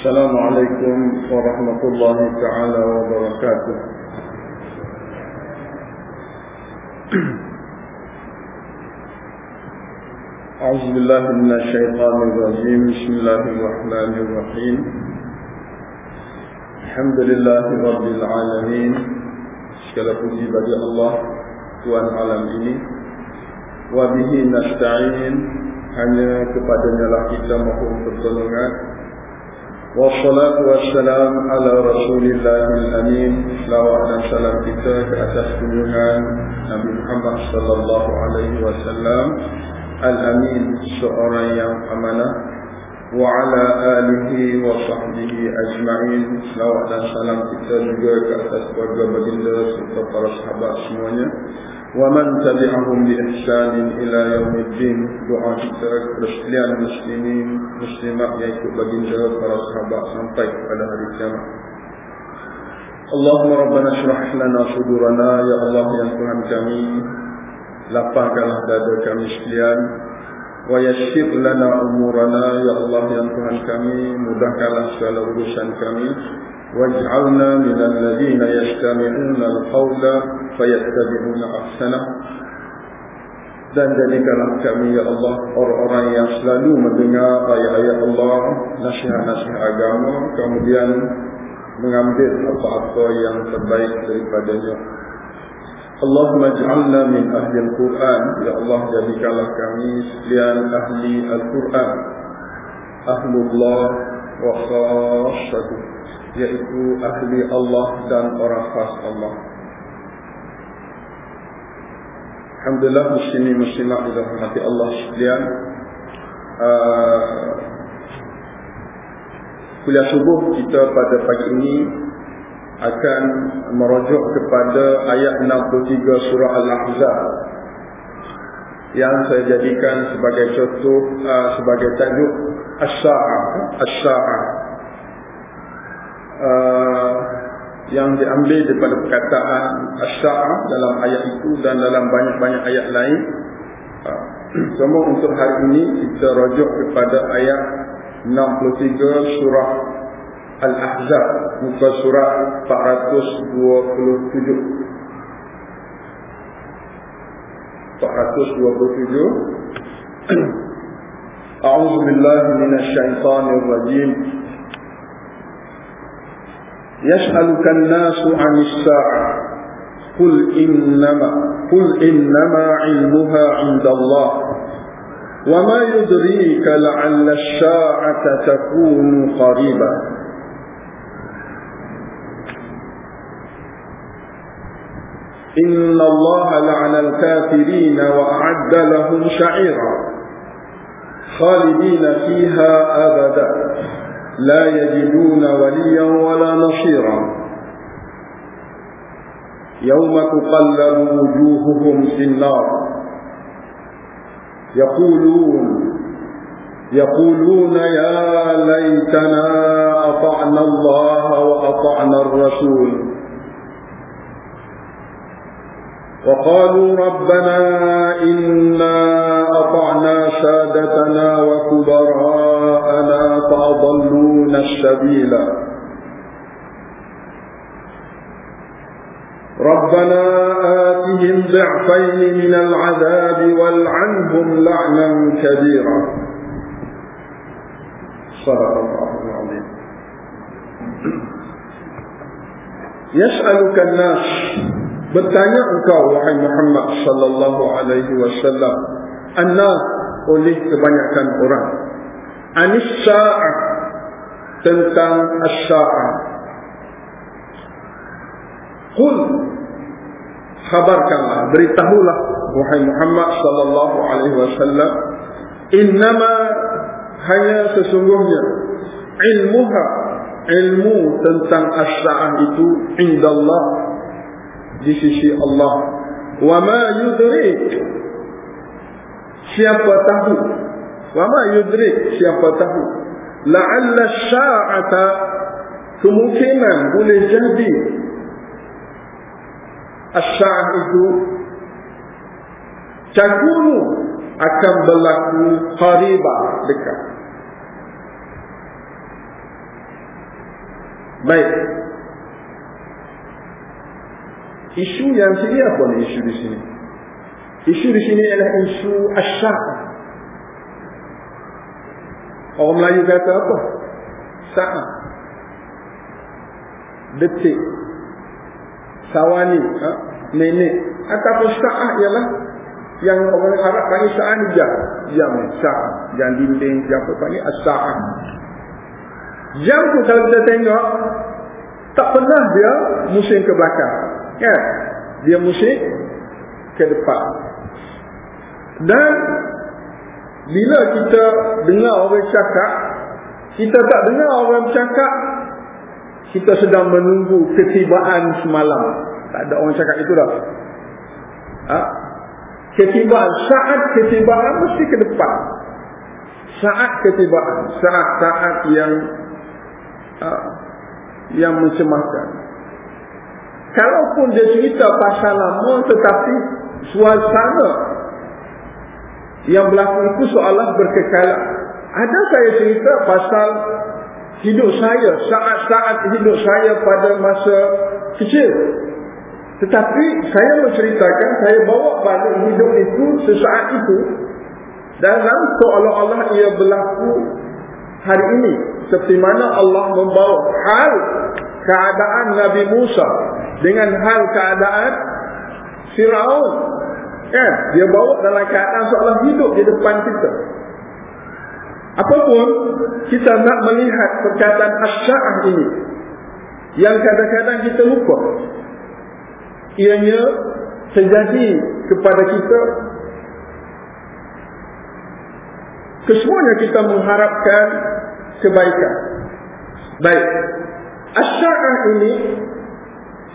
السلام عليكم ورحمة الله تعالى وبركاته أعوذ بالله من الشيطان الرجيم بسم الله الرحمن الرحيم الحمد لله رب العالمين segala puji bagi Allah Tuhan alam ini Wabihi nasta'in Hanya kepadanya lah kita mohon pertolongan Wassalatu wassalam ala rasulillah al-amin Selawat dan salam kita ke atas kunjungan Nabi Muhammad sallallahu alaihi wasallam Al-amin seorang yang amanah Wa ala alihi wa sahbihi ajma'in Selawat dan salam kita juga ke atas keluarga baginda serta para sahabat semuanya Wa man tabi'ahum bi ihsanin ila yaumiddin Doa kita kepada sekalian muslimin Muslimat yang ikut baginda para sahabat sampai pada hari kiamat Allahumma rabbana syrah lana sudurana Ya Allah yang Tuhan kami Lapangkanlah dada kami sekalian Wa yassir lana umurana Ya Allah yang Tuhan kami Mudahkanlah segala urusan kami Waj'alna minal ladhina yastami'una al-qawla Fayattabi'una ahsanah dan jadikanlah kami ya Allah orang-orang yang selalu mendengar ayat-ayat Allah, nasihat-nasihat agama, kemudian mengambil apa-apa yang terbaik daripadanya. Allahumma ij'alna min ahli al-Quran. Ya Allah jadikanlah kami sekalian ahli al-Quran. Ahlullah wa khassatu yaitu ahli Allah dan orang khas Allah. Alhamdulillah muslimin muslimat dirahmati Allah sekalian. Uh, kuliah subuh kita pada pagi ini akan merujuk kepada ayat 63 surah Al-Ahzab yang saya jadikan sebagai contoh uh, sebagai tajuk As-Sa'ah As-Sa'ah uh, yang diambil daripada perkataan As-Sa'ah dalam ayat itu dan dalam banyak-banyak ayat lain. Uh, semua untuk hari ini kita rujuk kepada ayat 63 surah Al-Ahzab muka surat 427 427 A'udzu billahi minasy syaithanir rajim يسألك الناس عن الساعة. قل إنما قل إنما علمها عند الله. وما يدريك لعل الساعة تكون قريبا. إن الله لعن الكافرين وأعد لهم شعيرا خالدين فيها أبدا. لا يجدون وليا ولا نصيرا. يوم تقلب وجوههم في النار. يقولون يقولون يا ليتنا أطعنا الله وأطعنا الرسول. وقالوا ربنا إنا أطعنا سادتنا وكبراءنا تضلون السبيل ربنا آتهم ضعفين من العذاب والعنهم لعنا كبيرا. صدق الله العظيم. يسألك الناس بالتعني أكاو وحي محمد صلى الله عليه وسلم أنه أولي تبنيك القرآن anis sa'ah tentang as-sa'ah Qul khabarkanlah beritahulah wahai Muhammad sallallahu alaihi wasallam innama hanya sesungguhnya ilmuha ilmu tentang as-sa'ah itu indallah di sisi Allah. Wa ma yudrik siapa tahu? Wa ma yudrik siapa tahu? La'alla sya'ata kemungkinan boleh jadi as-sa'ah itu takunu akan berlaku qariba dekat. Baik. Isu yang sini apa ni isu di sini? Isu di sini adalah isu asyar. Orang Melayu kata apa? Saat. Detik. Sawani. Ha? Minit. Ataupun saat ialah yang orang Arab panggil saat ni jam. Jam ni. Saat. Jam dinding. Jam apa panggil? As-saat. Jam tu kalau kita tengok. Tak pernah dia musim ke belakang. Ya. Dia musim ke depan. Dan bila kita dengar orang cakap, kita tak dengar orang cakap, kita sedang menunggu ketibaan semalam. Tak ada orang cakap itu dah. Ha? Ketibaan, saat ketibaan mesti ke depan. Saat ketibaan, saat-saat yang ha, yang mencemaskan. Kalaupun dia cerita pasal lama tetapi suasana yang berlaku itu seolah berkekalan. Ada saya cerita pasal hidup saya, saat-saat hidup saya pada masa kecil. Tetapi saya menceritakan, saya bawa balik hidup itu sesaat itu dalam seolah-olah ia berlaku hari ini. Seperti mana Allah membawa hal keadaan Nabi Musa dengan hal keadaan Fir'aun Kan? Dia bawa dalam keadaan seolah hidup di depan kita. Apapun kita nak melihat perkataan asya'ah ini. Yang kadang-kadang kita lupa. Ianya terjadi kepada kita. Kesemuanya kita mengharapkan kebaikan. Baik. Asya'ah ini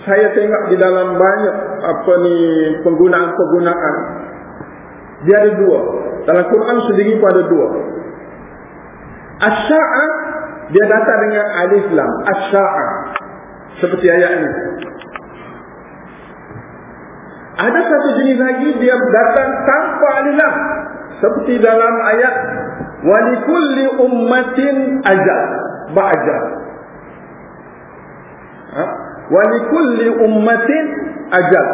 saya tengok di dalam banyak apa ni penggunaan-penggunaan. Dia ada dua. Dalam Quran sendiri pun ada dua. Asya'ah dia datang dengan alif lam. Asya'ah seperti ayat ini ada satu jenis lagi dia datang tanpa alif lam. Seperti dalam ayat walikulli ummatin ajal. Ba'ajal ha? Walikulli ummatin ajal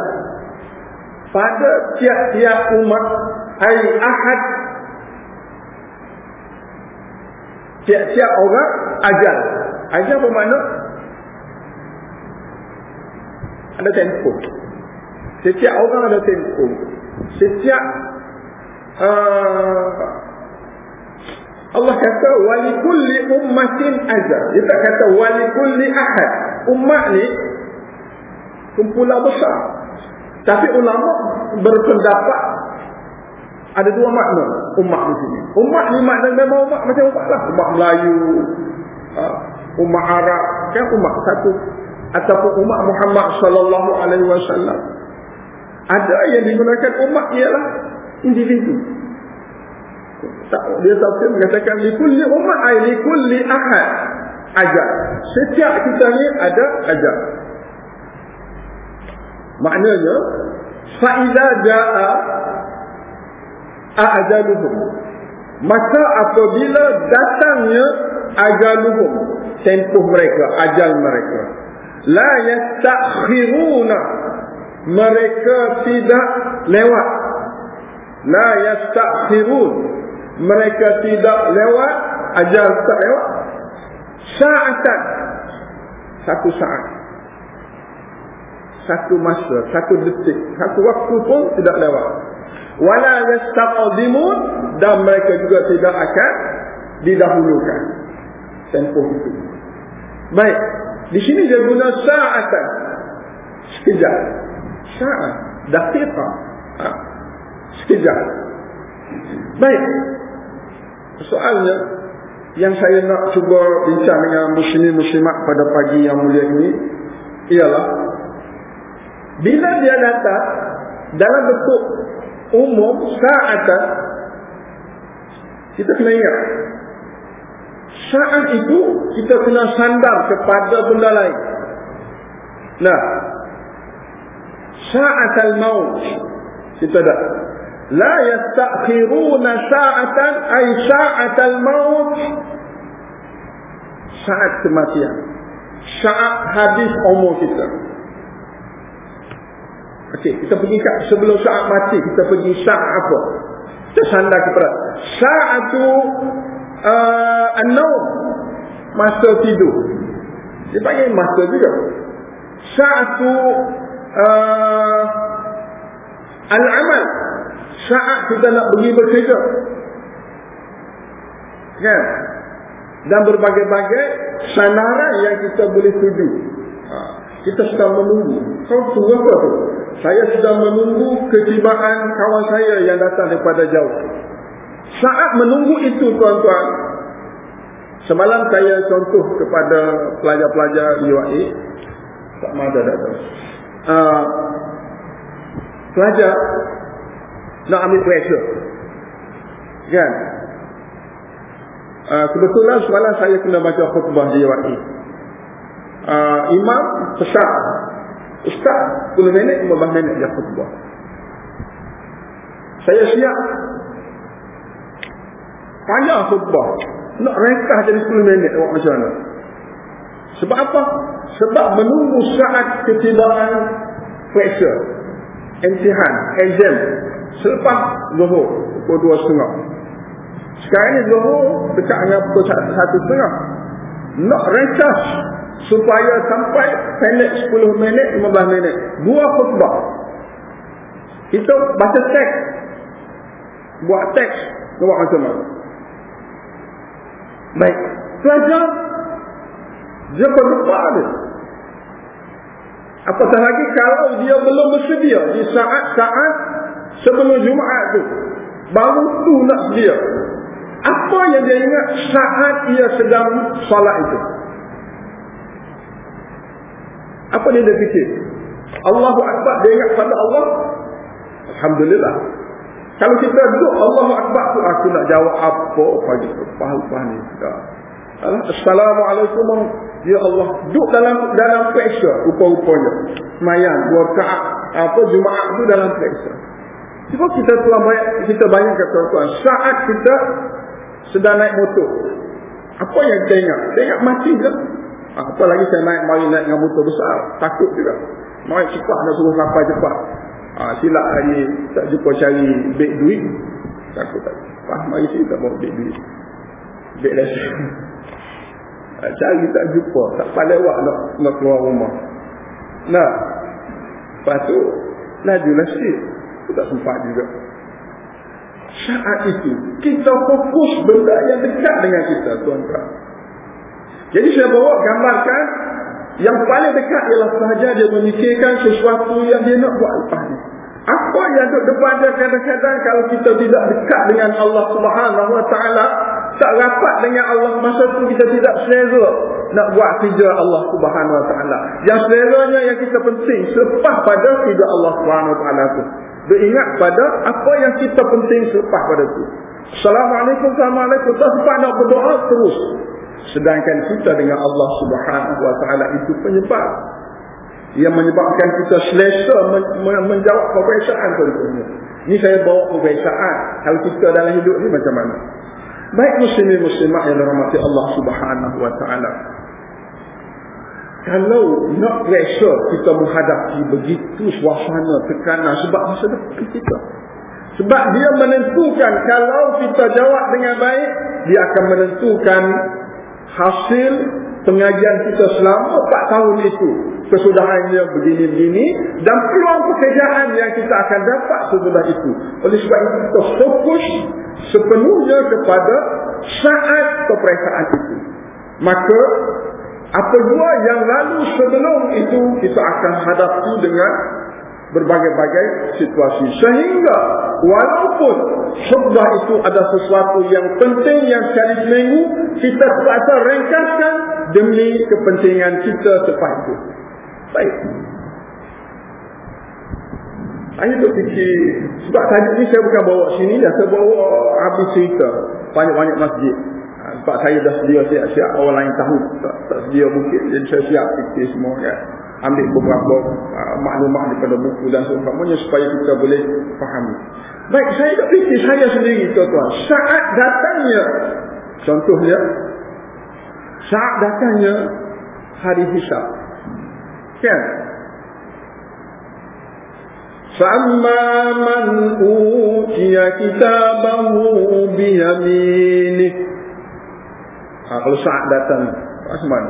pada tiap-tiap umat ai ahad tiap-tiap orang ajal. Ajal bermakna ada tempo. Setiap orang ada tempo. Setiap uh, Allah kata walikulli ummatin ajal. Dia tak kata walikulli ahad umat ni kumpulan besar. Tapi ulama berpendapat ada dua makna umat di sini. Umat ni makna memang umat macam umat lah. Umat Melayu, uh, umat Arab, kan umat satu. Ataupun umat Muhammad sallallahu alaihi wasallam. Ada yang digunakan umat ialah individu. Tak, dia tahu mengatakan likulli umat ay likulli ahad ajal. Setiap kita ni ada ajal. Maknanya faiza jaa ajaluhum. Maka apabila datangnya ajaluhum, tempoh mereka, ajal mereka, la yastakhiruna mereka tidak lewat. La yastakhirun mereka tidak lewat, ajal tak lewat. Sa'atan. Satu saat. Satu masa Satu detik Satu waktu pun tidak lewat. Wala yastaqadimun Dan mereka juga tidak akan Didahulukan. Tempoh itu. Baik. Di sini dia guna sa'atan. Sekejap. Sa'at. Daqiqah. Ha. Sekejap. Baik. Soalnya yang saya nak cuba bincang dengan muslim muslimat pada pagi yang mulia ini ialah bila dia datang dalam bentuk umum saat kita kena ingat saat itu kita kena sandar kepada benda lain. Nah saat al-maut kita dah la yasta'khiruna sa'atan ay sa'atal maut. Saat kematian. Saat habis umur kita. Okey kita pergi kat sebelum saat mati kita pergi saat apa? Tersandar kepada saat tu uh, an-naum masa tidur. Dia panggil masa juga. Saat tu uh, al-amal. Syarat kita nak pergi bekerja. Kan? Dan berbagai-bagai sandaran yang kita boleh tuju. Ha. Kita sedang menunggu. Kau tunggu apa tu? Saya sedang menunggu ketibaan kawan saya yang datang daripada jauh. Saat menunggu itu tuan-tuan. Semalam saya contoh kepada pelajar-pelajar UAE. Tak mahu datang. Uh, pelajar nak ambil pressure. Kan? Uh, kebetulan semalam saya kena baca khutbah di UAE. Uh, imam besar. Ustaz 10 minit, 15 minit dia khutbah. Saya siap. Panjang khutbah. Nak rekah jadi 10 minit awak macam mana? Sebab apa? Sebab menunggu saat ketibaan pressure. Imtihan, exam. Selepas zuhur, pukul dua setengah. Sekarang ni zuhur dengan pukul satu setengah. Nak rekah supaya sampai pendek 10 minit 15 minit. Dua khutbah. Kita baca teks. Buat teks buat macam mana? Baik. Pelajar dia berlupa dia apatah lagi kalau dia belum bersedia di saat-saat sebelum Jumaat tu baru tu nak sedia apa yang dia ingat saat ia sedang salat itu apa dia dah fikir? Allahu Akbar dia ingat pada Allah. Alhamdulillah. Kalau kita duduk Allahu Akbar tu aku nak jawab apa pagi. Faham-faham ni. Assalamualaikum Ya Allah Duduk dalam dalam pressure Rupa-rupanya Semayang Dua kaat Apa Jumaat tu dalam pressure Cuba kita tuan banyak Kita bayangkan tuan-tuan. Saat kita Sedang naik motor. Apa yang kita ingat? Kita ingat mati ke Ah, apa lagi saya naik mari naik dengan motor besar? Takut juga. Mari cepat nak suruh sampai cepat. Ha, silap hari tak jumpa cari beg duit. Takut tak? Faham mari sini tak bawa beg duit. Lesen ha, cari tak jumpa. Tak pandai awak nak, nak keluar rumah. Nah. Lepas tu lajulah sikit tak sempat juga saat itu kita fokus benda yang dekat dengan kita tuan-tuan jadi saya bawa gambarkan yang paling dekat ialah sahaja dia memikirkan sesuatu yang dia nak buat lepas ni. Apa yang duduk depan dia kadang-kadang kalau kita tidak dekat dengan Allah Subhanahu Taala, tak rapat dengan Allah masa tu kita tidak selera nak buat kerja Allah Subhanahu Wa Taala. Yang seleranya yang kita penting selepas pada kerja Allah Subhanahu Wa Taala tu. Beringat pada apa yang kita penting selepas pada tu. Assalamualaikum, Assalamualaikum. Tak sempat nak berdoa terus. Sedangkan kita dengan Allah Subhanahu Wa Taala itu penyebab yang menyebabkan kita selesa men men menjawab peperiksaan tentunya. Ini saya bawa peperiksaan. Kalau kita dalam hidup ni macam mana? Baik muslimin muslimat yang dirahmati Allah Subhanahu Wa Taala. Kalau nak pressure kita menghadapi begitu suasana tekanan sebab masa depan kita. Sebab dia menentukan kalau kita jawab dengan baik, dia akan menentukan hasil pengajian kita selama 4 tahun itu. Kesudahannya begini-begini dan peluang pekerjaan yang kita akan dapat sesudah itu. Oleh sebab itu kita fokus sepenuhnya kepada saat peperiksaan itu. Maka apa jua yang lalu sebelum itu kita akan hadapi dengan berbagai-bagai situasi. Sehingga walaupun khutbah itu ada sesuatu yang penting yang sekali seminggu kita terpaksa ringkaskan demi kepentingan kita selepas itu. Baik. Saya berfikir sebab tadi ni saya bukan bawa sini dah saya bawa habis cerita. Banyak-banyak masjid sebab saya dah sedia siap-siap orang lain tahu tak, tak sedia mungkin jadi saya siap fikir semua kan ambil beberapa uh, maklumat daripada buku dan sebagainya supaya kita boleh fahami. Baik, saya tak fikir saya sendiri tuan-tuan. Saat datangnya, contohnya, saat datangnya hari hisab. Kan? فَأَمَّا مَنْ أُوتِيَ كِتَابَهُ بِيَمِينِهِ ha, Kalau saat datang Asman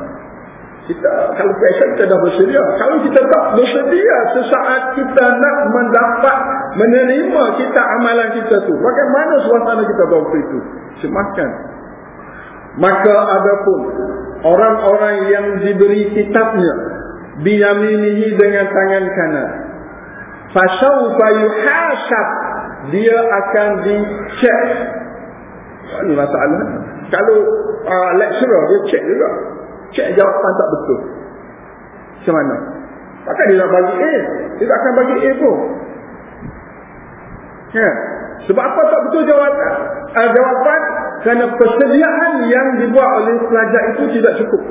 kita kalau biasa kita dah bersedia kalau kita tak bersedia sesaat kita nak mendapat menerima kita amalan kita tu bagaimana suasana kita waktu itu? Semakan maka adapun orang-orang yang diberi kitabnya biyaminihi dengan tangan kanan fasawfa yuhasab dia akan dicek. Ini masalah kalau uh, lecturer dia cek juga. Cek jawapan tak betul. Macam mana? Takkan dia nak bagi A dia tak akan bagi A pun. Ya. sebab apa tak betul jawapan uh, jawapan? Kerana persediaan yang dibuat oleh pelajar itu tidak cukup.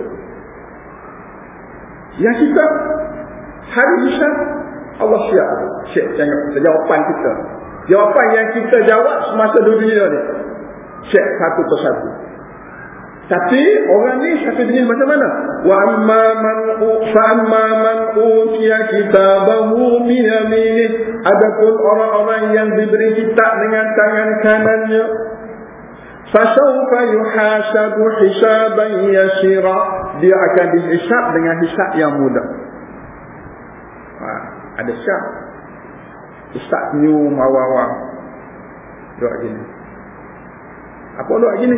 Yang kita hari Islam Allah siap. Siap jawapan kita. Jawapan yang kita jawab semasa dunia ni. Cek satu persatu tapi orang ni satu jenis macam mana? Wa amma man fa amma man utiya kitabahu bi yaminih adapun orang-orang yang diberi kitab dengan tangan kanannya fasawfa yuhasabu hisaban yasira. Dia akan dihisab dengan hisab yang mudah. Ha, ada syak. Ustaz new awal-awal doa gini apa doa gini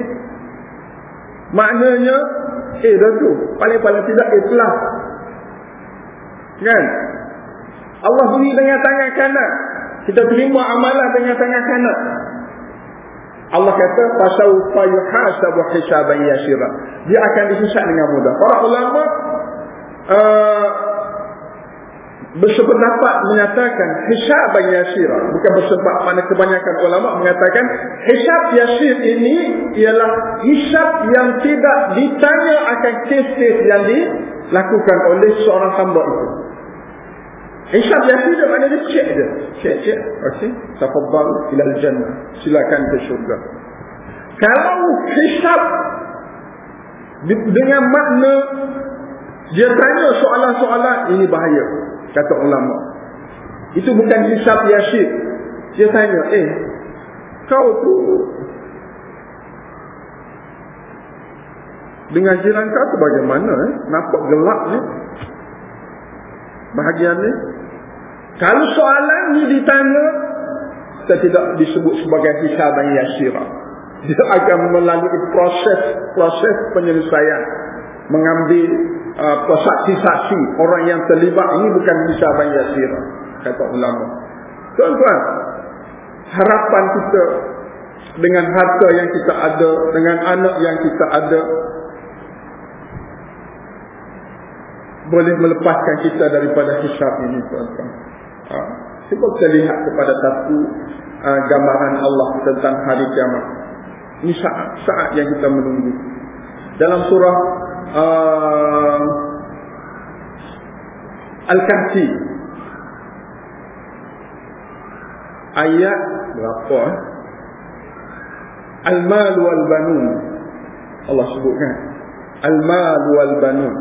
maknanya eh dah tu paling-paling tidak ikhlas. Kan? Allah beri dengan tangan kanan. Kita terima amalan dengan tangan kanan. Allah kata fasawfa yuhasabu hisaban yasira. Dia akan dihisab dengan mudah. Para ulama uh, bersependapat menyatakan hisab yasir. Bukan bersebab mana kebanyakan ulama mengatakan hisab yasir ini ialah hisab yang tidak ditanya akan kes-kes yang dilakukan oleh seorang hamba itu. Hisab yasir dia maknanya cek je. Cek cek. Okey tafaddal ila jannah. Silakan ke syurga. Kalau hisab dengan makna dia tanya soalan-soalan ini bahaya kata ulama. Itu bukan hisab yasyid dia tanya eh kau tu dengan jiran kau tu bagaimana eh? nampak gelap ni. Bahagian ni. Kalau soalan ni ditanya kita tidak disebut sebagai hisab yasyirah dia akan melalui proses proses penyelesaian. Mengambil uh, saksi-saksi orang yang terlibat ini bukan bisa bayar sirah kata ulama. Tuan-tuan harapan kita dengan harta yang kita ada dengan anak yang kita ada boleh melepaskan kita daripada hisab ini tuan-tuan. Ha? cuba kita lihat kepada satu uh, gambaran Allah tentang hari kiamat. Ini saat, saat yang kita menunggu. Dalam surah uh, Al-Kahfi. Ayat berapa eh? Al-mal wal banun Allah sebutkan. Al-mal wal banun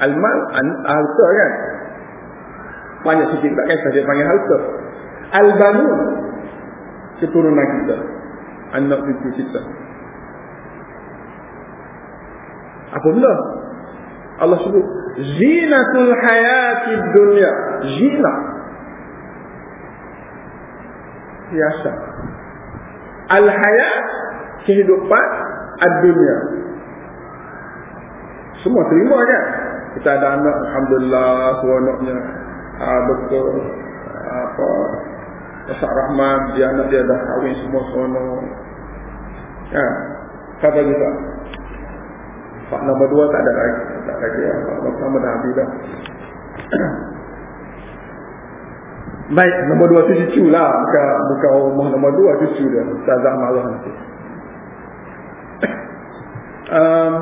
Al-mal harta kan? Banyak sikit tak kisah dia panggil harta. Al-banun keturunan kita. Anak cucu kita apa benda? Allah sebut zinatul hayatid dunya. Zina. Biasa. Al-hayat kehidupan ad-dunya. Semua terima kan? Kita ada anak alhamdulillah seronoknya. Ah betul. Apa? Ustaz Rahman dia anak dia dah kahwin semua seronok. Kan? Kata juga Pak nombor dua tak ada lagi. Tak ada lagi. Pak nombor pertama dah habis dah. Baik, nombor dua tu cucu lah. Bukan, bukan rumah nombor dua cucu dia. Ustazah marah nanti. um,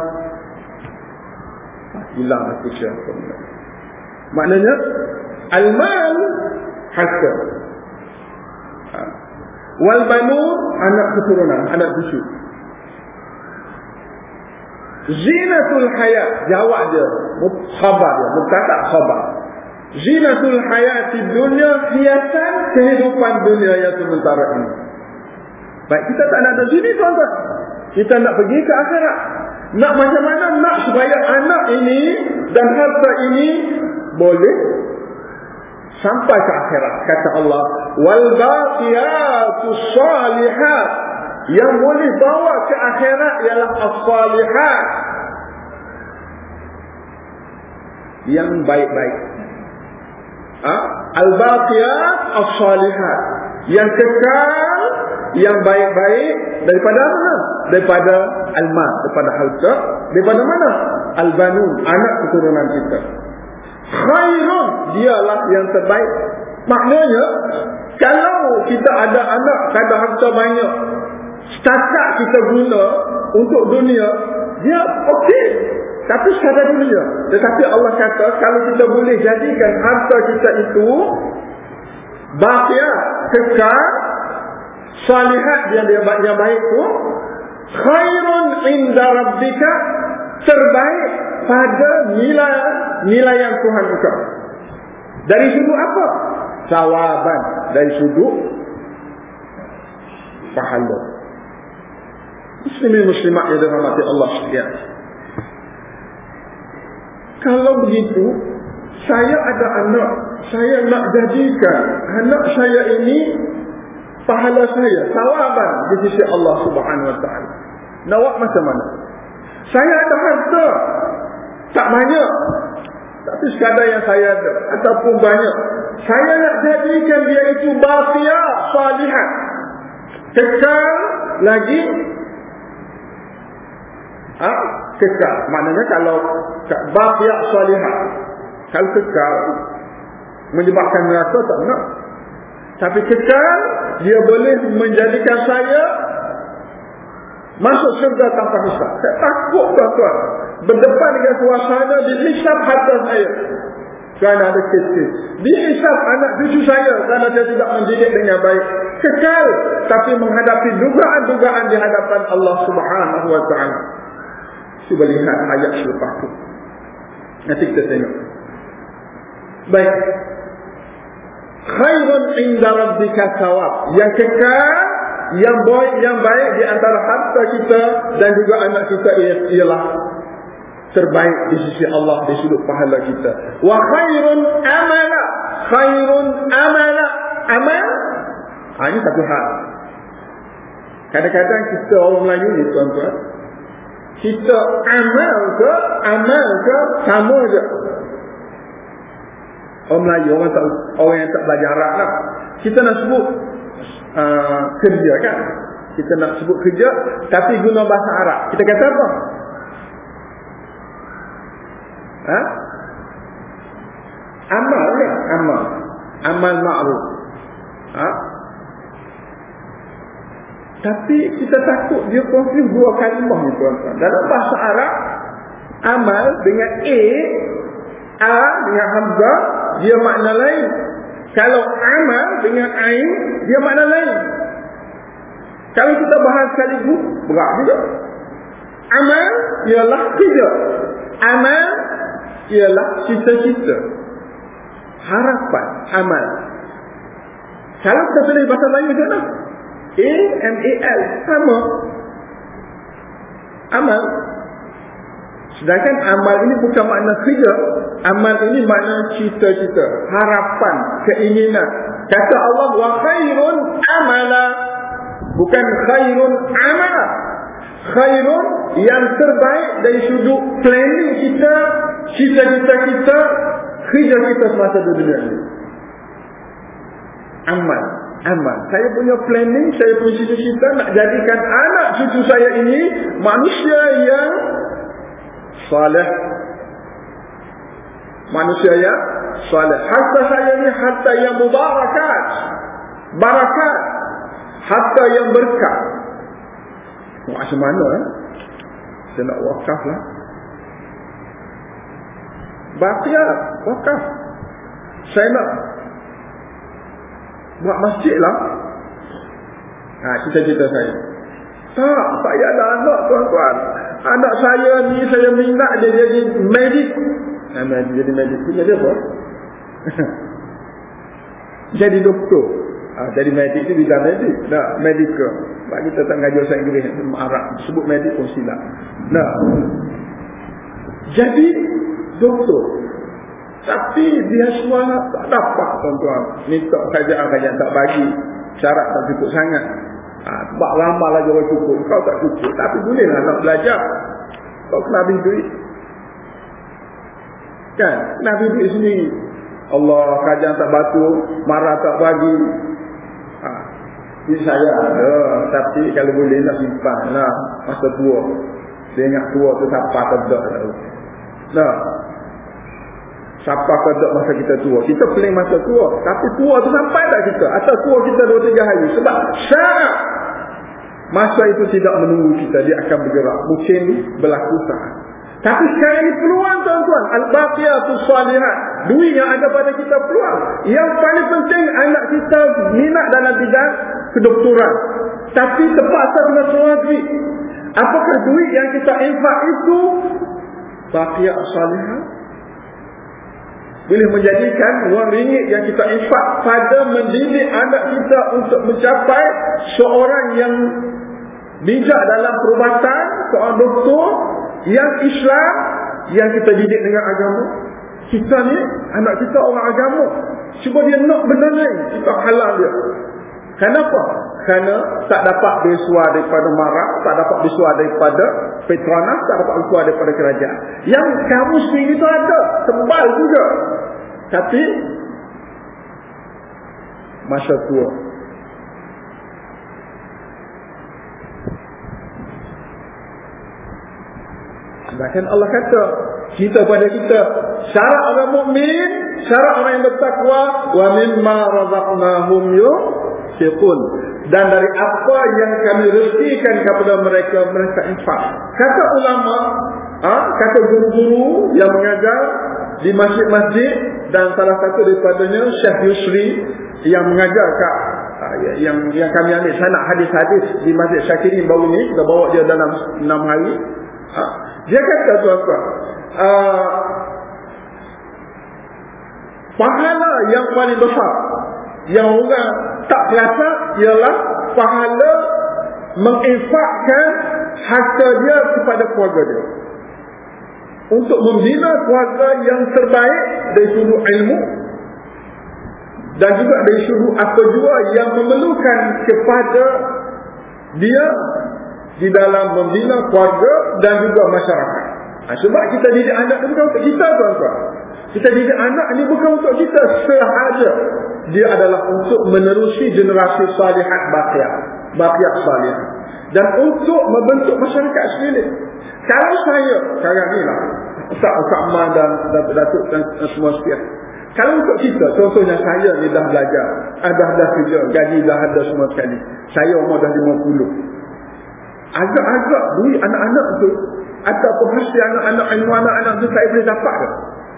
hilang aku siapa. Maknanya, Al-Mal Hasan. Ha. Wal-Banu anak keturunan, anak cucu. Zinatul hayat. Jawab dia. Khabar dia. Bukan tak khabar. Zinatul hayat di dunia. Hiasan kehidupan dunia yang sementara ini. Baik, kita tak nak ada sini tuan-tuan. Kita nak pergi ke akhirat. Nak macam mana nak supaya anak ini dan harta ini boleh sampai ke akhirat. Kata Allah, wal baqiyatus salihat yang boleh bawa ke akhirat ialah as-salihat yang baik-baik. Ha? Al-baqiyat as-salihat yang kekal yang baik-baik daripada mana? Daripada al-mal, daripada harta, daripada mana? Al-banun, anak keturunan kita. Khairun dialah yang terbaik. Maknanya kalau kita ada anak, ada harta banyak, setakat kita guna untuk dunia, dia okey. Tapi sekadar dunia. Tetapi Allah kata kalau kita boleh jadikan harta kita itu bahagia, kekal, salihat yang dia yang baik itu khairun inda rabbika terbaik pada nilai nilai yang Tuhan buka. Dari sudut apa? Sawaban dari sudut pahala. Muslimin muslimat yang dirahmati Allah sekalian. Kalau begitu, saya ada anak, saya nak jadikan anak saya ini pahala saya, sawaban di sisi Allah Subhanahu Wa Taala. Nak macam mana? Saya ada harta, tak banyak, tapi sekadar yang saya ada ataupun banyak, saya nak jadikan dia itu bahagia, salihat, kekal lagi. Ha? Kekal. Maknanya kalau bahagia, salihat, kalau kekal menyebabkan neraka tak nak. Tapi kekal dia boleh menjadikan saya masuk syurga tanpa hisap. Saya takut tuan-tuan. Berdepan dengan suasana dihisap harta saya. Kerana ada kes-kes. Dihisap anak cucu saya kerana dia tidak mendidik dengan baik. Kekal. Tapi menghadapi dugaan-dugaan di hadapan Allah subhanahu wa ta'ala. Cuba lihat ayat selepas itu. Nanti kita tengok. Baik. Khairun inda rabbika thawab yang kekal yang baik yang baik di antara harta kita dan juga anak kita ialah terbaik di sisi Allah di sudut pahala kita. Wa khairun amala. Khairun amala. Amal? Ha, ini satu hal. Kadang-kadang kita orang Melayu ni tuan-tuan kita amal ke amal ke sama je Orang Melayu, orang, tak, orang yang tak belajar Arab lah. Kita nak sebut uh, kerja kan? Kita nak sebut kerja, tapi guna bahasa Arab. Kita kata apa? Ha? Amal kan? Amal. Amal ma'ruf. Ha? Tapi kita takut dia konflik dua kalimah ni tuan-tuan. Dalam bahasa Arab, amal dengan A, A dengan Hamzah, dia makna lain. Kalau amal dengan ain, dia makna lain. Kalau kita bahas sekaligus, berat juga. Amal ialah kerja. Amal ialah cita-cita. Harapan amal. Kalau kita tulis bahasa lain macam mana? A-M-A-L. Sama. Amal. Sedangkan amal ini bukan makna kerja. Amal ini makna cita-cita, harapan, keinginan. Kata Allah, wa khairun amala. Bukan khairun amala. Khairun yang terbaik dari sudut planning kita, cita-cita kita, kerja kita semasa dunia ini. Amal. Amal. Saya punya planning, saya punya cita-cita nak jadikan anak cucu saya ini manusia yang salih manusia yang salih harta saya ni harta yang mubarakat. Barakat. Harta yang berkat macam mana eh? saya nak wakaf lah. Bakiat wakaf. Saya nak buat masjid lah ha, cita-cita saya tak saya ada anak tuan-tuan anak saya ni saya minat dia jadi medik. Nah, jadi medik tu jadi apa? jadi doktor. Ha, jadi medik tu bidang medik. Nah, medical. Sebab kita tak ngajar bahasa Inggeris Arab sebut medik pun silap. Nah. Jadi doktor. Tapi dia suara tak dapat tuan-tuan. Minta kerajaan-kerajaan tak bagi. Syarat tak cukup sangat. Ha, sebab ramal aja orang cukup. Kau tak cukup. Tapi bolehlah nak belajar. Kau kena habis duit. Kan? Kena habis duit sendiri. Allah kerajaan tak batu. Marah tak bagi. Ha. Ini saya. Ya, tapi kalau boleh nak simpan. Nah, masa tua. Saya ingat tua tu siapa tak Nah, Siapa kata masa kita tua? Kita pening masa tua. Tapi tua tu sampai tak kita? Atau tua kita dua tiga hari? Sebab syarat masa itu tidak menunggu kita. Dia akan bergerak. Mungkin berlaku saat. Tapi sekarang ini peluang tuan-tuan. Al-Baqiyatu Salihat. Duit yang ada pada kita peluang. Yang paling penting anak kita minat dalam bidang kedoktoran. Tapi terpaksa kena seluar duit. Apakah duit yang kita infak itu? Baqiyat Salihat boleh menjadikan wang ringgit yang kita infak pada mendidik anak kita untuk mencapai seorang yang bijak dalam perubatan, seorang doktor yang Islam yang kita didik dengan agama. Kita ni, anak kita orang agama. Cuba dia nak benda lain, kita halal dia. Kenapa? Kerana tak dapat besuah daripada Marak, tak dapat besuah daripada Petronas, tak dapat besuah daripada kerajaan. Yang kamu sendiri itu ada, tebal juga. Tapi, masa tua. Bahkan Allah kata, kita pada kita, syarat orang mukmin, syarat orang yang bertakwa, wa mimma razaqnahum yuk, yunfiqun dan dari apa yang kami rezekikan kepada mereka mereka infak kata ulama ha, kata guru-guru yang mengajar di masjid-masjid dan salah satu daripadanya Syekh Yusri yang mengajar kat ha, yang yang kami ambil sana hadis-hadis di Masjid Syakirin baru ni kita bawa dia dalam 6 hari ha, dia kata tuan-tuan uh, pahala yang paling besar yang orang tak terasa ialah pahala menginfakkan harta dia kepada keluarga dia. Untuk membina keluarga yang terbaik dari sudut ilmu dan juga dari sudut apa jua yang memerlukan kepada dia di dalam membina keluarga dan juga masyarakat. Ha, sebab kita didik anak itu bukan untuk kita tuan-tuan. Kita didik anak ini bukan untuk kita sahaja dia adalah untuk menerusi generasi salihat baqiyah baqiyah salihat dan untuk membentuk masyarakat sekeliling. Kalau saya sekarang ni lah. Ustaz Ustaz dan Datuk dan semua sekian. Kalau untuk kita contohnya saya ni dah belajar. Ah, dah dah kerja gaji dah ada semua sekali. Saya umur dah 50 agak-agak duit anak-anak tu ataupun hasil anak-anak ilmu anak-anak tu saya boleh dapat ke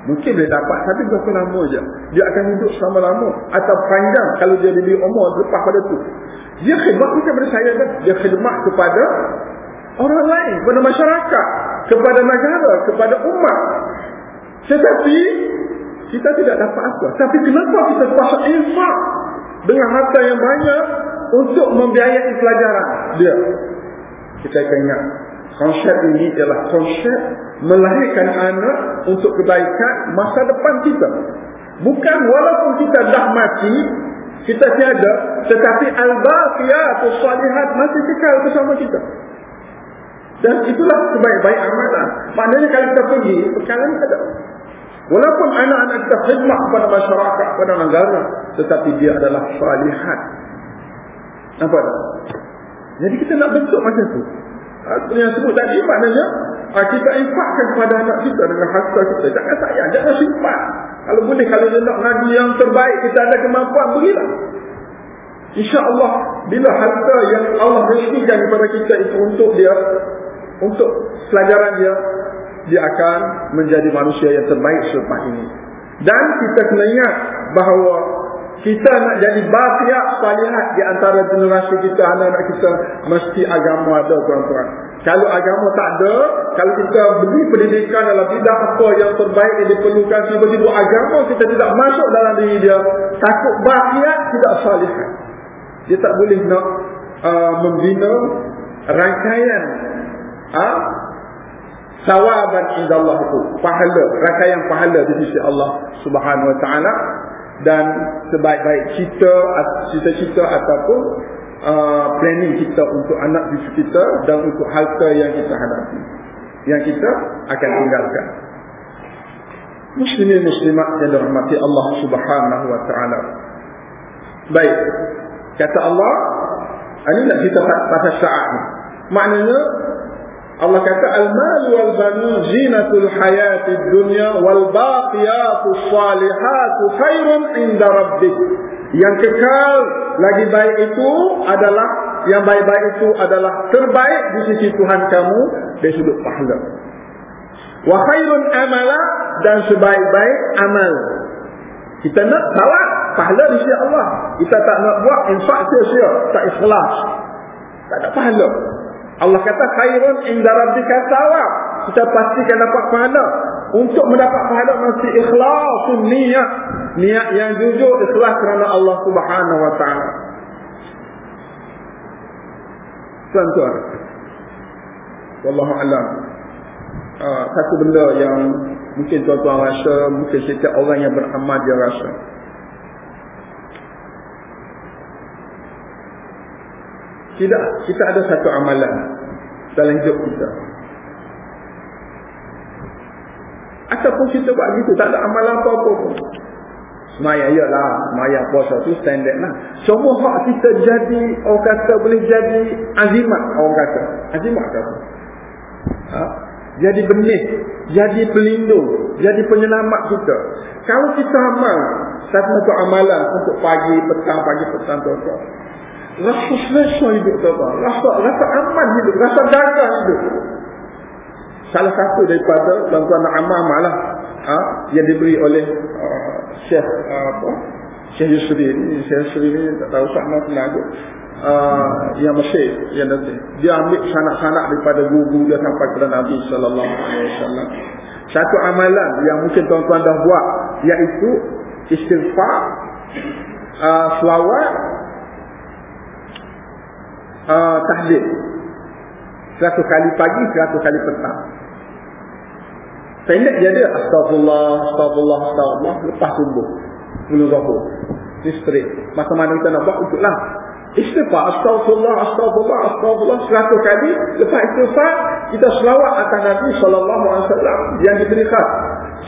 Mungkin dia dapat tapi berapa lama je. Dia akan hidup selama lama. Atau panjang kalau dia lebih umur lepas pada tu. Dia khidmat bukan kepada saya kan. Dia khidmat kepada orang lain. Kepada masyarakat. Kepada negara. Kepada umat. Tetapi kita tidak dapat apa. Tapi kenapa kita terpaksa infak dengan harta yang banyak untuk membiayai pelajaran dia. Kita akan ingat konsep ini adalah konsep melahirkan anak untuk kebaikan masa depan kita. Bukan walaupun kita dah mati, kita tiada, tetapi al-baqiyatus salihat masih kekal bersama kita. Dan itulah sebaik-baik amalan. Maknanya kalau kita pergi, perkara ada. Walaupun anak-anak kita khidmat kepada masyarakat, kepada negara, tetapi dia adalah salihat. Nampak tak? Jadi kita nak bentuk macam tu. Yang sebut tadi maknanya kita infakkan kepada anak kita dengan harta kita. Jangan sayang, jangan simpan. Kalau boleh, kalau dia nak ngaji yang terbaik, kita ada kemampuan, berilah. InsyaAllah, bila harta yang Allah rezekikan kepada kita itu untuk dia, untuk pelajaran dia, dia akan menjadi manusia yang terbaik selepas ini. Dan kita kena ingat bahawa kita nak jadi bafiak salihat di antara generasi kita, anak-anak kita, mesti agama ada tuan-tuan. Kalau agama tak ada, kalau kita beri pendidikan dalam bidang apa yang terbaik yang diperlukan tiba-tiba agama kita tidak masuk dalam diri dia, takut bahagia tidak salih. Dia tak boleh nak uh, membina rangkaian uh, sawaban inda Allah itu pahala rangkaian pahala di sisi Allah Subhanahu wa taala dan sebaik-baik cita cita-cita ataupun uh, planning kita untuk anak cucu kita dan untuk harta yang kita hadapi. Yang kita akan tinggalkan. Muslimin muslimat yang dirahmati Allah Subhanahu wa taala. Baik. Kata Allah ini nak kita pasal saat ni. Maknanya Allah kata al-mal wal banun zinatul hayatid dunya wal baqiyatus salihatu khairun inda rabbik. Yang kekal lagi baik itu adalah yang baik-baik itu adalah terbaik di sisi Tuhan kamu dari sudut pahala. Wa khairun amala dan sebaik-baik amal. Kita nak bawa pahala di sisi Allah. Kita tak nak buat infak sia-sia, tak ikhlas. Tak ada pahala. Allah kata khairun inda rabbika thawab. Kita pastikan dapat pahala. Untuk mendapat pahala mesti ikhlas niat. Niat yang jujur ikhlas kerana Allah Subhanahu wa taala. Tuan-tuan. Wallahu alam. Uh, satu benda yang mungkin tuan-tuan rasa, mungkin setiap orang yang beramal dia rasa. Tidak, kita ada satu amalan dalam hidup kita. Ataupun kita buat gitu, tak ada amalan apa-apa pun. Semaya ialah, semaya puasa tu standard lah. Semua hak kita jadi, orang kata boleh jadi azimat, orang kata. Azimat kata. Ha? Jadi benih, jadi pelindung, jadi penyelamat kita. Kalau kita amal, satu-satu amalan untuk pagi, petang, pagi, petang, tuan-tuan rasa selesa hidup tuan rasa rasa aman hidup rasa jaga hidup. Salah satu daripada tuan-tuan nak amal malah ha, yang diberi oleh uh, Syekh uh, apa? Syekh Yusri Syekh Yusri ni tak tahu sama tenaga uh, yang Mesir yang nanti. Dia ambil sanak-sanak daripada guru dia sampai kepada Nabi sallallahu alaihi wasallam. Satu amalan yang mungkin tuan-tuan dah buat iaitu istighfar uh, selawat uh, tahlil. Seratus kali pagi, seratus kali petang. Pendek dia ada astagfirullah, astagfirullah, astagfirullah lepas subuh. Mula zahur. Ini straight. Masa mana kita nak buat untuklah. Istighfar, astagfirullah, astagfirullah, astagfirullah seratus kali. Lepas istighfar, kita selawat atas Nabi SAW yang diberi khas.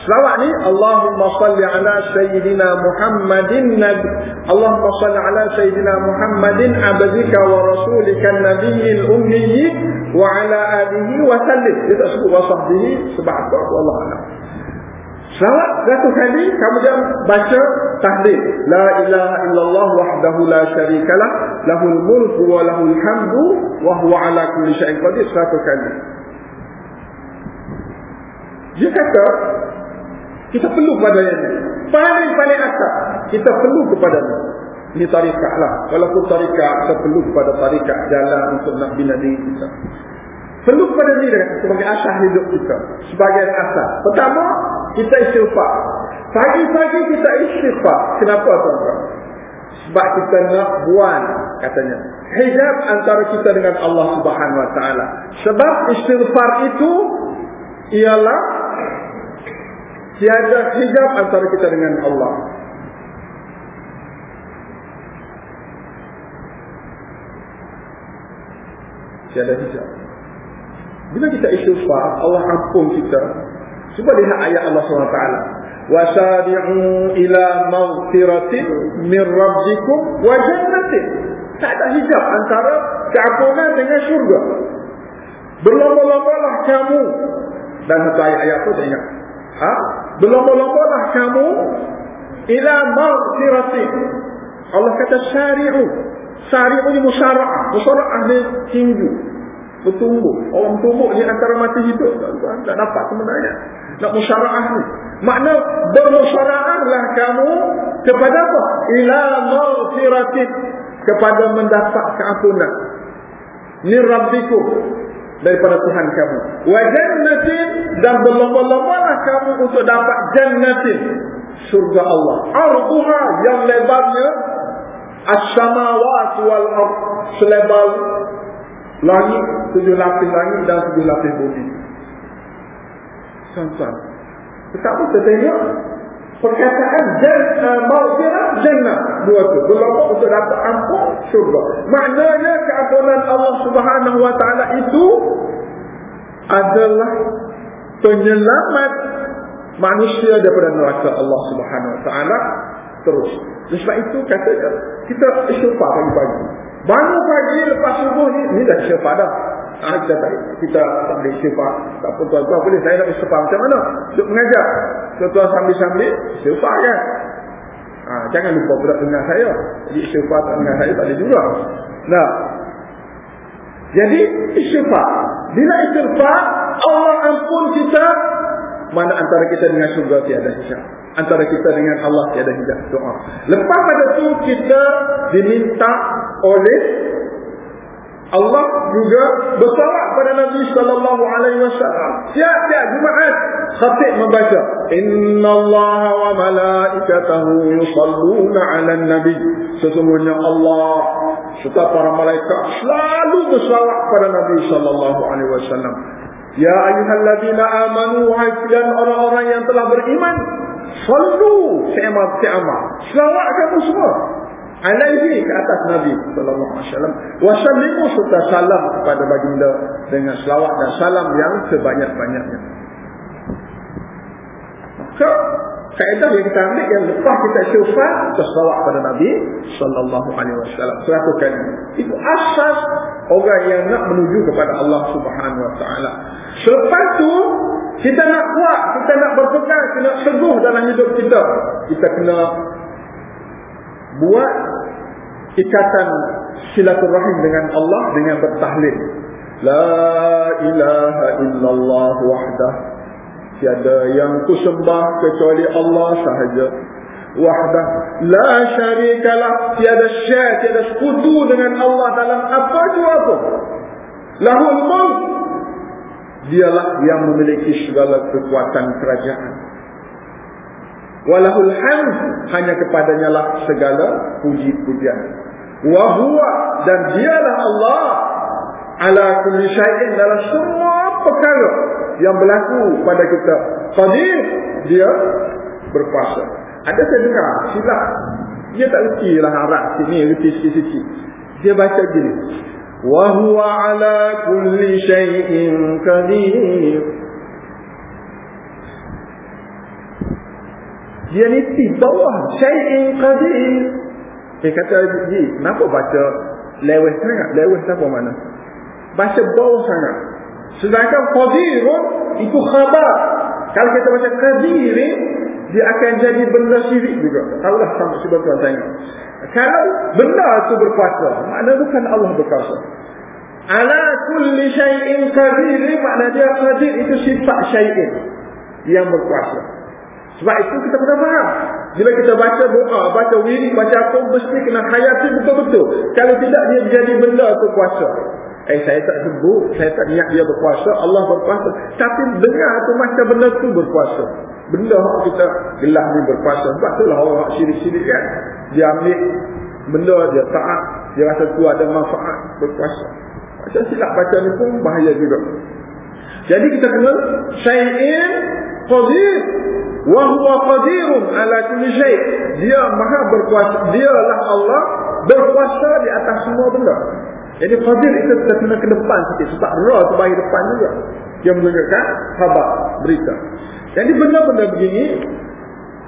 Selawat ni Allahumma salli ala sayyidina Muhammadin nabi Allahumma salli ala sayyidina Muhammadin abdika wa rasulika nabiyil ummi wa ala alihi wa sallim. Dia tak sebut wa sahbihi sebab? Allah Allah. Selawat satu kali kemudian baca tahlil la ilaha illallah wahdahu la syarikalah lahul mulku wa lahul hamdu wa huwa ala kulli syai'in qadir satu kali. Dia kata kita perlu pada yang ini. Paling-paling asal. Kita perlu kepada ini. Tarikat lah. Walaupun tarikat, kita perlu kepada tarikat jalan untuk nak bina diri kita. Perlu kepada diri sebagai asal hidup kita. Sebagai asal. Pertama, kita istighfar. Pagi-pagi kita istighfar. Kenapa tuan-tuan? Sebab kita nak buang, katanya. Hijab antara kita dengan Allah Subhanahu Wa Taala. Sebab istighfar itu ialah Tiada hijab antara kita dengan Allah. Tiada hijab. Bila kita istighfar, Allah ampun kita. Cuba lihat ayat Allah SWT. Ila maghfiratin min rabbikum wa jannatin. Tak ada hijab antara keampunan dengan syurga. Berlomba-lombalah kamu. Dan satu ayat-ayat itu saya ingat. Ha? Berlomba-lombalah kamu ila maghfirati. Allah kata syari'u. Syari'u ni musyara'ah. Musyara'ah ni tinggi. Bertumbuh. Orang tumbuh di antara mati hidup. Tak dapat sebenarnya. Nak musyara'ah ni. Makna bermusyara'ahlah kamu kepada apa? Ila maghfirati. Kepada mendapat keampunan. Ni rabbiku. Daripada Tuhan kamu. Wa jannatin dan berlomba-lombalah kamu untuk dapat jannatin surga Allah. Arduha yang lebarnya as-samawat wal ard selebar langit tujuh lapis langit dan tujuh lapis bumi. Betapa kita tengok perkataan jannah maghfirah jannah dua tu. Berlomba untuk dapat ampun syurga. Maknanya keampunan Allah Subhanahu wa taala itu adalah penyelamat manusia daripada neraka Allah Subhanahu wa taala terus. Sebab itu kata kita istighfar pagi-pagi. Bangun pagi lepas subuh ni ni dah istighfar dah Ah, kita tak, kita tak boleh istighfar. Tak apa tuan-tuan boleh. Saya nak istighfar macam mana? Untuk mengajar. Tuan-tuan sambil-sambil istighfar kan? Ha, jangan lupa pula dengar saya. Jadi istighfar tak dengar saya tak boleh juga. Nah. Jadi istighfar. Bila istighfar, Allah ampun kita. Mana antara kita dengan surga tiada hisap. Antara kita dengan Allah tiada hisap. Doa. Lepas pada tu kita diminta oleh Allah juga bersalawat pada Nabi sallallahu alaihi wasallam. Tiap-tiap Jumaat khatib membaca Inna Allah wa malaikatahu yusalluna 'alan nabi. Sesungguhnya Allah serta para malaikat selalu bersalawat pada Nabi sallallahu alaihi wasallam. Ya ayyuhalladzina amanu wa orang-orang yang telah beriman, sallu fi'ama-fi'ama. Selawat kamu semua alaihi ke atas Nabi sallallahu alaihi wasallam wasallimu serta salam kepada baginda dengan selawat dan salam yang sebanyak-banyaknya. Maka kaedah yang kita ambil yang lepas kita syufat selawat kepada Nabi sallallahu alaihi wasallam seratus kali. Itu asas orang yang nak menuju kepada Allah Subhanahu wa taala. Selepas tu kita nak kuat, kita nak berpegang, kita nak teguh dalam hidup kita. Kita kena buat ikatan silaturahim dengan Allah dengan bertahlil. La ilaha illallah wahdah. Tiada yang kusembah kecuali Allah sahaja. Wahdah. La syarikalah. Tiada syar, tiada sekutu dengan Allah dalam apa jua pun. Lahul mulk. Dialah yang memiliki segala kekuatan kerajaan. Walahul hamd hanya kepadanya lah segala puji-pujian. Wa huwa dan dialah Allah ala kulli syai'in dalam semua perkara yang berlaku pada kita. Qadir dia berkuasa. Ada saya dengar silap. Dia tak reti lah Arab sini reti sikit-sikit. Dia baca gini. Wa huwa ala kulli syai'in qadir. Dia ni di bawah syai'in qadir. Dia kata, Ji, kenapa baca leweh sangat? Leweh siapa mana? Baca bawah sangat. Sedangkan qadirun itu khabar. Kalau kita baca qadir dia akan jadi benda syirik juga. Tahulah sama sebab tuan tengok. Kalau benda itu berkuasa, makna bukan Allah berkuasa. Ala kulli syai'in qadir, makna dia qadir itu sifat syai'in yang berkuasa. Sebab itu kita kena faham. Bila kita baca doa, baca wirid, baca apa, mesti kena hayati betul-betul. Kalau tidak, dia jadi benda berkuasa. Eh, saya tak sebut, saya tak niat dia berkuasa, Allah berkuasa. Tapi dengar tu macam benda tu berkuasa. Benda yang kita gelah ni berkuasa. Sebab itulah orang syirik-syirik kan. Dia ambil benda, dia taat, dia rasa tu ada manfaat, berkuasa. Macam silap baca ni pun bahaya juga. Jadi kita kena syai'in qadir wa huwa qadirun ala kulli syai. Dia maha berkuasa. Dialah Allah berkuasa di atas semua benda. Jadi qadir itu kita kena ke depan sikit sebab ra tu bagi depan juga. Dia menunjukkan khabar berita. Jadi benda-benda begini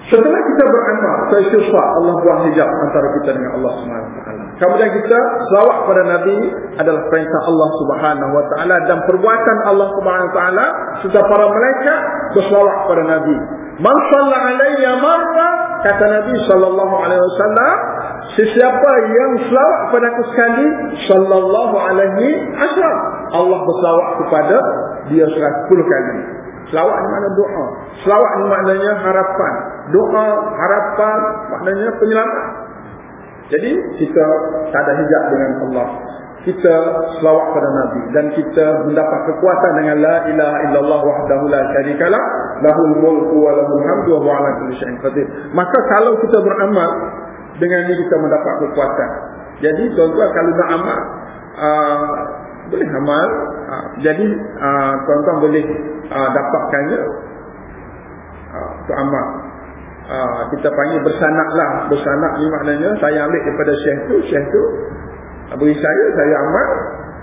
setelah kita beramal, saya syifa Allah buang hijab antara kita dengan Allah Subhanahu Wa Taala. Kemudian kita selawat pada Nabi adalah perintah Allah Subhanahu Wa Taala dan perbuatan Allah Subhanahu Wa Taala sudah para malaikat berselawat pada Nabi. Man salla alayya marra kata Nabi sallallahu alaihi wasallam sesiapa yang selawat kepada aku sekali sallallahu alaihi wasallam Allah berselawat kepada dia 10 kali. Selawat ni makna doa. Selawat ni maknanya harapan. Doa, harapan maknanya penyelamat. Jadi kita tak ada hijab dengan Allah. kita selawat pada Nabi dan kita mendapat kekuatan dengan la ilaha illallah wahdahu la syarikalah lahul mulku wa lahul hamdu wa huwa ala kulli syai'in qadir maka kalau kita beramal dengan ini kita mendapat kekuatan jadi tuan-tuan kalau nak amal uh, boleh amal. Uh, jadi uh, tuan-tuan boleh uh, dapatkannya uh, untuk amal. Uh, kita panggil bersanak lah. Bersanak ni maknanya saya ambil daripada syekh tu syekh tu beri saya, saya amal.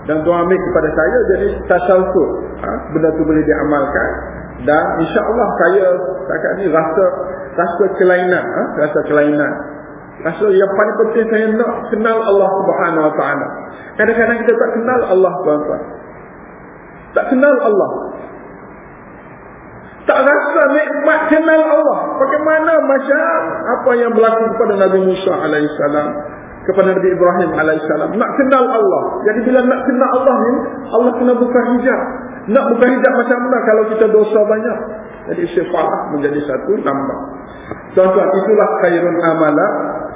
Dan tuan ambil kepada saya jadi tasawuf. Ha? benda tu boleh diamalkan. Dan insyaAllah saya setakat ni rasa rasa kelainan ha? rasa kelainan. Rasa yang paling penting saya nak kenal Allah subhanahu wa ta'ala kadang-kadang kita tak kenal Allah tuan-tuan tak kenal Allah tak rasa nikmat kenal Allah bagaimana macam apa yang berlaku kepada Nabi Musa alaihissalam kepada Nabi Ibrahim alaihissalam nak kenal Allah. Jadi bila nak kenal Allah ni, Allah kena buka hijab. Nak buka hijab macam mana kalau kita dosa banyak? Jadi syifaat menjadi satu tambah. Tuan-tuan, itulah khairun amala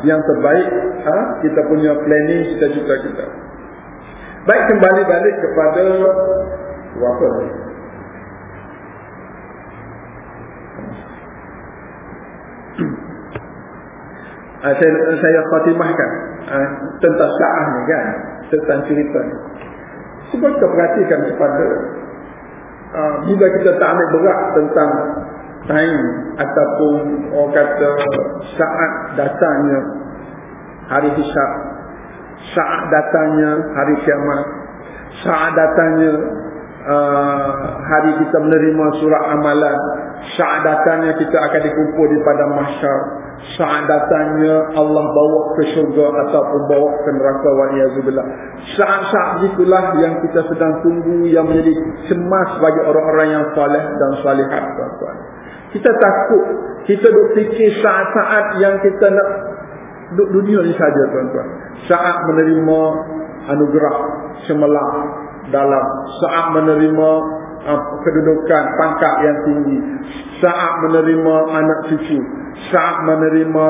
yang terbaik ha? kita punya planning cita-cita kita. Baik kembali balik kepada apa ni? Ah, saya, saya khatimahkan uh, tentang sa'ah ni kan tentang cerita ni cuba kita perhatikan kepada uh, bila kita tak ambil berat tentang time ataupun orang kata saat datangnya hari hisab saat datangnya hari kiamat. Saat datangnya uh, hari kita menerima surat amalan. Saat datangnya kita akan dikumpul di pada masyarakat saat datangnya Allah bawa ke syurga ataupun bawa ke neraka waliyazubillah. Saat-saat itulah yang kita sedang tunggu yang menjadi cemas bagi orang-orang yang salih dan salihat tuan-tuan. Kita takut. Kita duk fikir saat-saat yang kita nak duduk dunia ni saja tuan-tuan. Saat menerima anugerah cemerlang dalam saat menerima uh, kedudukan pangkat yang tinggi saat menerima anak cucu saat menerima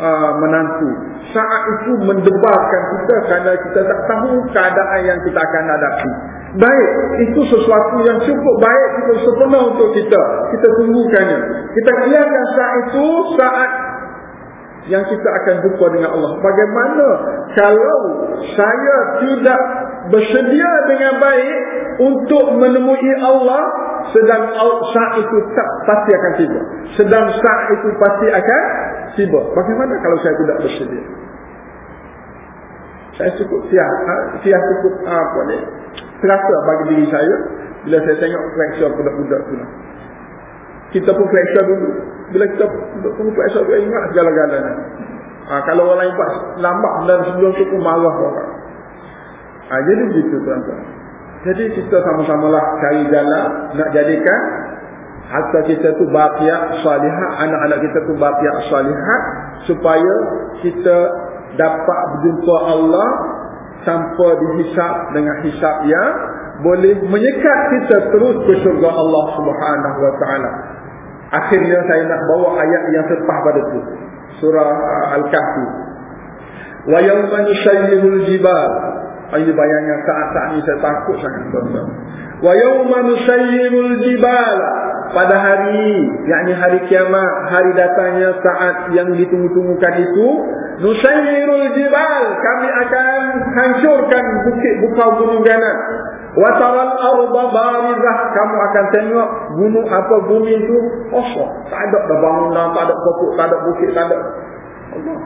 uh, menantu saat itu mendebarkan kita kerana kita tak tahu keadaan yang kita akan hadapi. Baik itu sesuatu yang cukup baik kita sempurna untuk kita. Kita tunggukannya. Kita kirakan saat itu saat yang kita akan jumpa dengan Allah. Bagaimana kalau saya tidak bersedia dengan baik untuk menemui Allah sedang saat itu tak pasti akan tiba. Sedang saat itu pasti akan tiba. Bagaimana kalau saya tidak bersedia? Saya cukup siap. Ha? siap cukup ha, apa ni? Terasa bagi diri saya. Bila saya tengok fleksor budak-budak tu lah. Kita pun fleksor dulu bila kita pun fleksor kita ingat segala-galanya ha, kalau orang buat lambat dan sebelum tu pun marah orang Ha, jadi begitu tuan-tuan. Jadi kita sama-sama lah cari jalan nak jadikan harta kita tu baqiyak salihat, anak-anak kita tu baqiyak salihat supaya kita dapat berjumpa Allah tanpa dihisap dengan hisap yang boleh menyekat kita terus ke syurga Allah Subhanahu wa taala. Akhirnya saya nak bawa ayat yang sepah pada tu. Surah Al-Kahfi. Wa yawma nushayyihul jibal ini bayangkan saat-saat ini saya takut sangat tuan-tuan. Wa yawma nusayyirul jibala pada hari yakni hari kiamat, hari datangnya saat yang ditunggu-tunggukan itu, nusayyirul jibal, kami akan hancurkan bukit bukau gunung ganas. Wa taral arda barizah, kamu akan tengok gunung apa bumi itu kosong, tak ada bangunan, tak ada pokok, tak ada bukit, tak ada. Allah.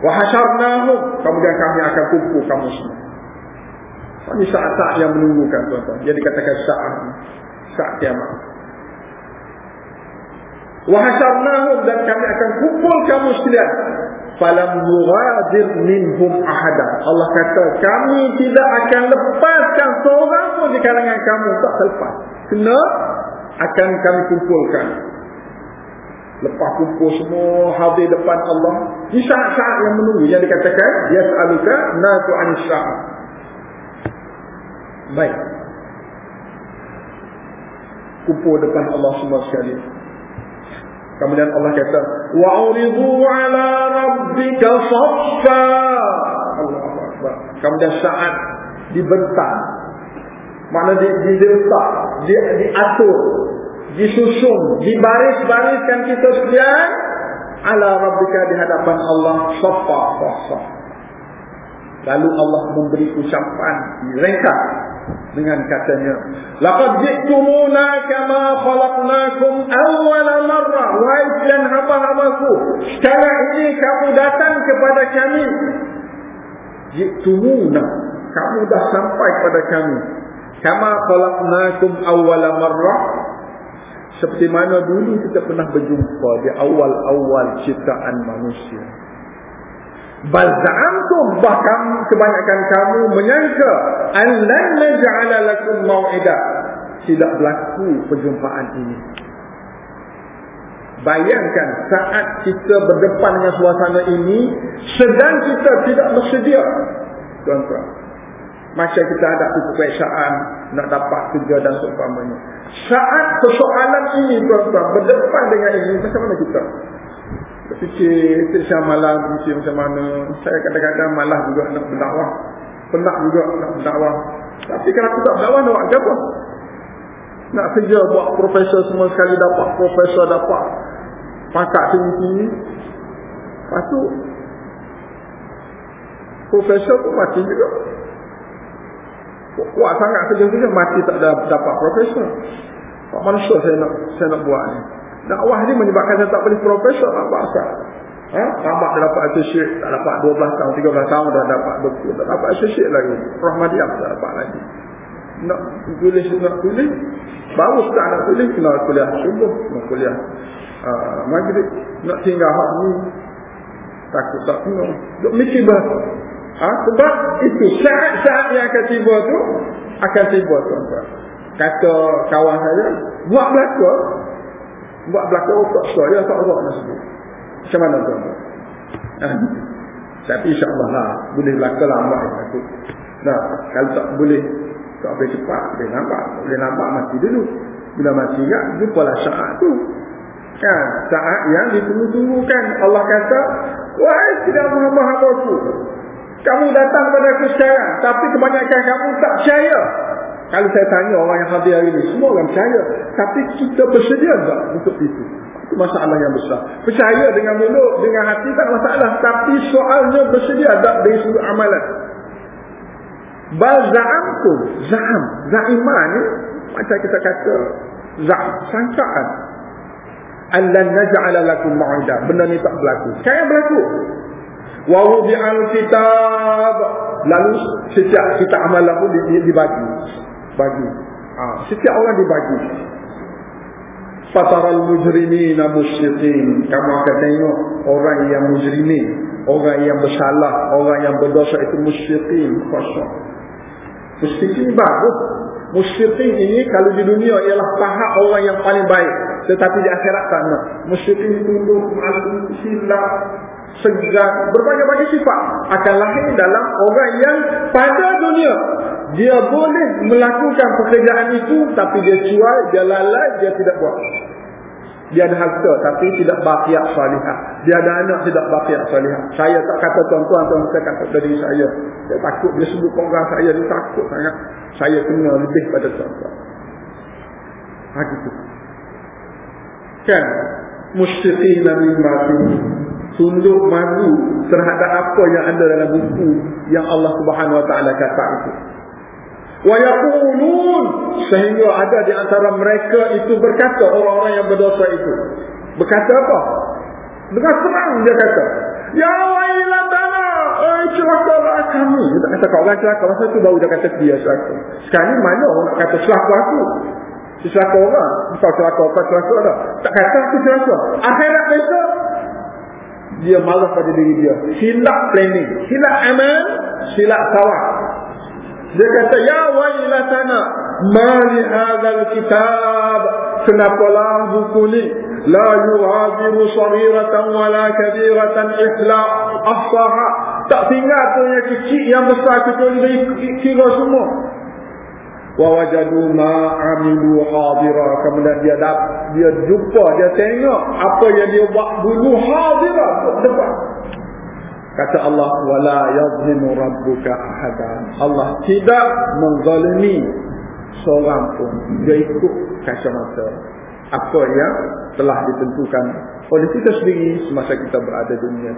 Wahasyarnahum Kemudian kami akan kumpul kamu semua. Ini saat-saat yang menunggukan tuan-tuan. Jadi katakan saat Saat kiamat. Wahasyarnahum Dan kami akan kumpul kamu sekalian Falam mughadir minhum ahada Allah kata kami tidak akan lepaskan seorang pun di kalangan kamu Tak selepas Kena akan kami kumpulkan Lepas kumpul semua hadir depan Allah. Di saat-saat yang menunggu. Yang dikatakan. Yas'aluka natu anisya'ah. Baik. Kumpul depan Allah semua sekali. Kemudian Allah kata. Wa'uridu ala rabbika saffa. Allah Akbar. Kemudian saat dibentang. Mana di, diletak, di, diatur, disusun, dibaris-bariskan kita sekalian ala rabbika di hadapan Allah safa safa. Lalu Allah memberi ucapan direngkap dengan katanya laqad ji'tumuna kama khalaqnakum awwal marrah wahai dan hamba-hambaku sekarang ini kamu datang kepada kami. Ji'tumuna kamu dah sampai kepada kami. Kama khalaqnakum awwal marrah seperti mana dulu kita pernah berjumpa di awal-awal ciptaan manusia Balza'amtum bahkan kebanyakan kamu menyangka Allan naj'ala lakum maw'ida. Tidak berlaku perjumpaan ini. Bayangkan saat kita berdepan dengan suasana ini Sedang kita tidak bersedia. Tuan-tuan Macam kita ada kepeksaan Nak dapat kerja dan seumpamanya. Saat persoalan ini tuan-tuan Berdepan dengan ini Macam mana kita Fikir setiap malam Fikir macam mana. Saya kadang-kadang malas juga nak berdakwah. Penat juga nak berdakwah. Tapi kalau aku tak berdakwah Nak buat apa? Nak kerja buat profesor semua sekali Dapat profesor dapat Pakat tinggi-tinggi Lepas tu Profesor pun mati juga. Kuat sangat kerja-kerja Mati tak dapat profesor. Apa manusia saya nak saya nak buat ni dakwah ni menyebabkan saya tak boleh profesor apa asal ha? tamat dah dapat associate tak dapat 12 tahun 13 tahun dah dapat doktor tak dapat associate lagi. Rahmadiah tak dapat lagi. Nak tulis nak tulis. Baru sudah nak tulis kena kuliah subuh nak kuliah uh, maghrib. Nak tinggal hak ni takut tak kena. Duk mikir bah. Ha? sebab itu saat-saat yang akan tiba tu akan tiba tuan-tuan. Kata kawan saya buat belakang buat belakang otak saya tak rock nak sebut. Macam mana ah, tapi insyaAllah lah boleh belakang lambat aku nah kalau tak boleh tak boleh cepat boleh nampak. Boleh nampak mati dulu. Bila mati tak jumpalah saat tu. Kan saat yang ditunggu-tunggukan. Allah kata wahai tidak Muhammad aku kamu datang kepada aku sekarang tapi kebanyakan kamu tak percaya kalau saya tanya orang yang hadir hari ini, semua orang percaya. Tapi kita bersedia tak untuk itu? Itu masalah yang besar. Percaya dengan mulut, dengan hati tak masalah. Tapi soalnya bersedia tak dari sudut amalan. Balza'amkum. Za'am. Za'iman ni. Macam kita kata. Za'am. Sangkaan. Allan naja'ala lakum ma'idah. Benda ni tak berlaku. Sekarang berlaku. Wahubi'al kitab. Lalu setiap kita amalan pun dibagi bagi. Ha, setiap orang dibagi. Fataral mujrimina musyrikin. Kamu akan tengok orang yang mujrimin, orang yang bersalah, orang yang berdosa itu musyrikin kosong. Musyrikin bagus. Musyrikin ini kalau di dunia ialah pahak orang yang paling baik. Tetapi di akhirat tak nak. Musyrikin tunduk, malu, silap, segan, berbagai-bagai sifat akan lahir dalam orang yang pada dunia dia boleh melakukan pekerjaan itu tapi dia cuai, dia lalai, dia tidak buat. Dia ada harta tapi tidak baqiat salihah. Dia ada anak tidak baqiat salihah. Saya tak kata tuan-tuan, tuan saya kata dari saya. Saya takut dia sebut orang saya, dia takut sangat. Saya kena lebih pada tuan-tuan. Ha gitu. Kan? Musyriqina mimma tunduk malu terhadap apa yang ada dalam buku yang Allah Subhanahu Wa Taala kata itu. Wa yaqulun sehingga ada di antara mereka itu berkata orang-orang yang berdosa itu. Berkata apa? Dengan senang dia kata, "Ya wailatana, eh celakalah kami." Dia tak kata kau orang celaka, masa itu baru dia kata dia celaka. Sekarang mana orang nak kata celaka aku? Celaka orang, bukan celaka apa celaka dah. Tak kata aku celaka. Akhirat besok dia malas pada diri dia. Silap planning, silap amal, silap tawak. Dia kata, Ya wailatana, mali hadzal kitab. Kenapalah buku ni? La yu'adiru sariratan wala kabiratan ihla ahsaha. Tak tinggal tu yang kecil, yang besar, kecuali dia kira semua wa wajadu ma amilu hadira kemudian dia dapat dia jumpa dia tengok apa yang dia buat dulu hadira depan Kata Allah wala yazlimu rabbuka ahada. Allah tidak menzalimi seorang pun. Dia ikut kacamata apa yang telah ditentukan oleh kita sendiri semasa kita berada di dunia.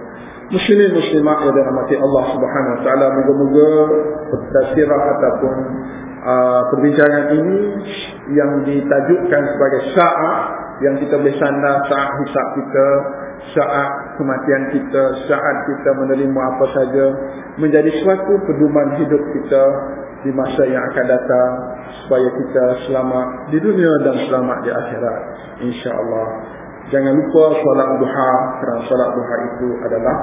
Muslimin muslimat yang dirahmati Allah Subhanahu wa taala, moga-moga tafsirah ataupun uh, perbincangan ini yang ditajukkan sebagai saat yang kita boleh sandar saat hisab kita, saat kematian kita, saat kita menerima apa saja menjadi suatu pedoman hidup kita di masa yang akan datang supaya kita selamat di dunia dan selamat di akhirat insya-Allah. Jangan lupa solat duha kerana solat duha itu adalah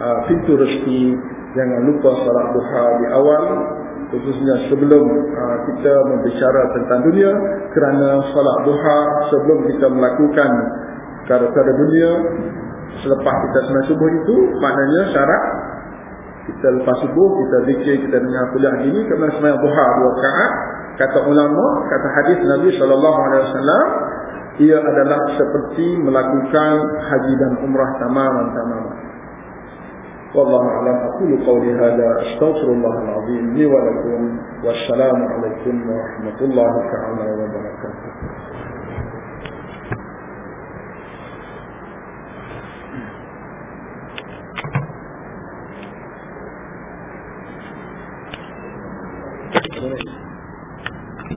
uh, pintu rezeki. Jangan lupa solat duha di awal khususnya sebelum uh, kita berbicara tentang dunia kerana solat duha sebelum kita melakukan perkara-perkara dunia selepas kita sembahyang subuh itu maknanya syarat kita lepas subuh kita zikir kita dengar kuliah ini kerana sembahyang duha dua rakaat. Kata ulama kata hadis Nabi wasallam ia adalah seperti melakukan haji dan umrah tamaman tamaman wallahu a'lam. Aqulu qawli hadha astaghfirullahal azim li wa lakum wassalamu alaikum warahmatullahi wabarakatuh こい